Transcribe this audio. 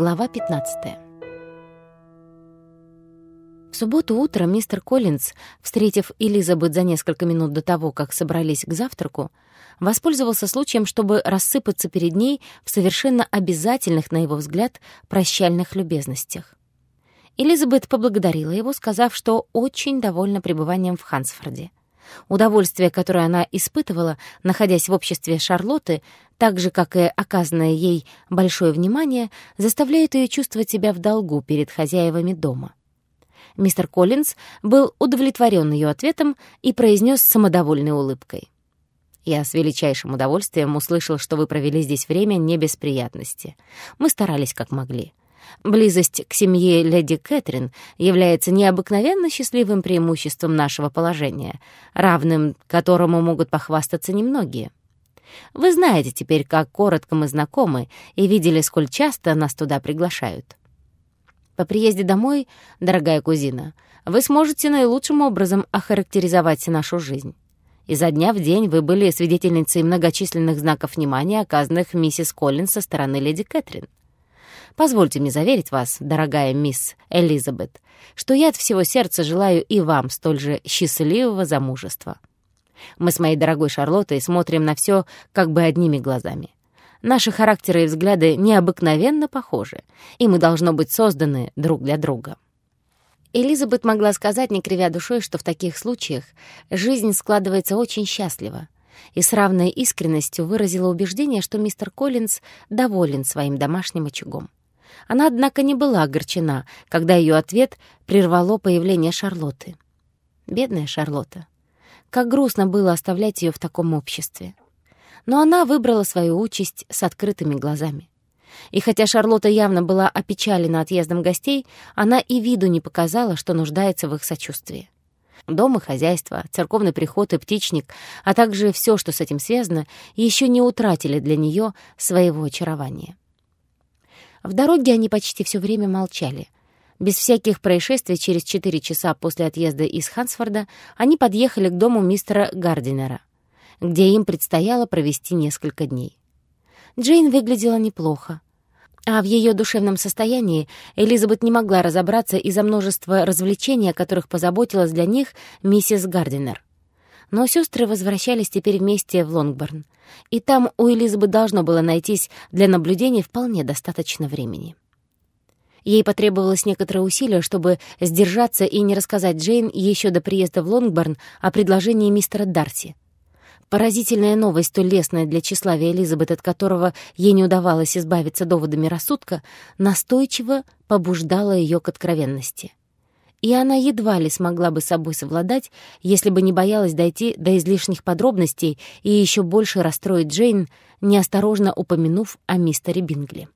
Глава 15 В субботу утром мистер Коллинз, встретив Элизабет за несколько минут до того, как собрались к завтраку, воспользовался случаем, чтобы рассыпаться перед ней в совершенно обязательных, на его взгляд, прощальных любезностях. Элизабет поблагодарила его, сказав, что очень довольна пребыванием в Хансфорде. Удовольствие, которое она испытывала, находясь в обществе Шарлотты, так же, как и оказанное ей большое внимание, заставляет ее чувствовать себя в долгу перед хозяевами дома. Мистер Коллинз был удовлетворен ее ответом и произнес самодовольной улыбкой. «Я с величайшим удовольствием услышал, что вы провели здесь время не без приятности. Мы старались как могли. Близость к семье леди Кэтрин является необыкновенно счастливым преимуществом нашего положения, равным которому могут похвастаться немногие. Вы знаете теперь, как коротко мы знакомы, и видели, сколь часто нас туда приглашают. По приезде домой, дорогая кузина, вы сможете наилучшим образом охарактеризовать нашу жизнь. Изо дня в день вы были свидетельницей многочисленных знаков внимания, оказанных миссис Коллинс со стороны леди Кэтрин. Позвольте мне заверить вас, дорогая мисс Элизабет, что я от всего сердца желаю и вам столь же счастливого замужества. Мы с моей дорогой Шарлоттой смотрим на все как бы одними глазами. Наши характеры и взгляды необыкновенно похожи, и мы должно быть созданы друг для друга. Элизабет могла сказать, не кривя душой, что в таких случаях жизнь складывается очень счастливо, и с равной искренностью выразила убеждение, что мистер Коллинз доволен своим домашним очагом. Она, однако, не была огорчена, когда ее ответ прервало появление Шарлотты. Бедная Шарлотта. Как грустно было оставлять ее в таком обществе. Но она выбрала свою участь с открытыми глазами. И хотя Шарлотта явно была опечалена отъездом гостей, она и виду не показала, что нуждается в их сочувствии. Дом и хозяйство, церковный приход и птичник, а также все, что с этим связано, еще не утратили для нее своего очарования. В дороге они почти все время молчали. Без всяких происшествий через четыре часа после отъезда из Хансфорда они подъехали к дому мистера Гардинера, где им предстояло провести несколько дней. Джейн выглядела неплохо. А в ее душевном состоянии Элизабет не могла разобраться из-за множества развлечений, о которых позаботилась для них миссис Гардинер. Но сестры возвращались теперь вместе в Лонгборн, и там у Элизабет должно было найтись для наблюдений вполне достаточно времени. Ей потребовалось некоторое усилие, чтобы сдержаться и не рассказать Джейн еще до приезда в Лонгборн о предложении мистера Дарси. Поразительная новость, столь лестная для тщеславия Элизабет, от которого ей не удавалось избавиться доводами рассудка, настойчиво побуждала ее к откровенности и она едва ли смогла бы собой совладать, если бы не боялась дойти до излишних подробностей и еще больше расстроить Джейн, неосторожно упомянув о мистере Бингли.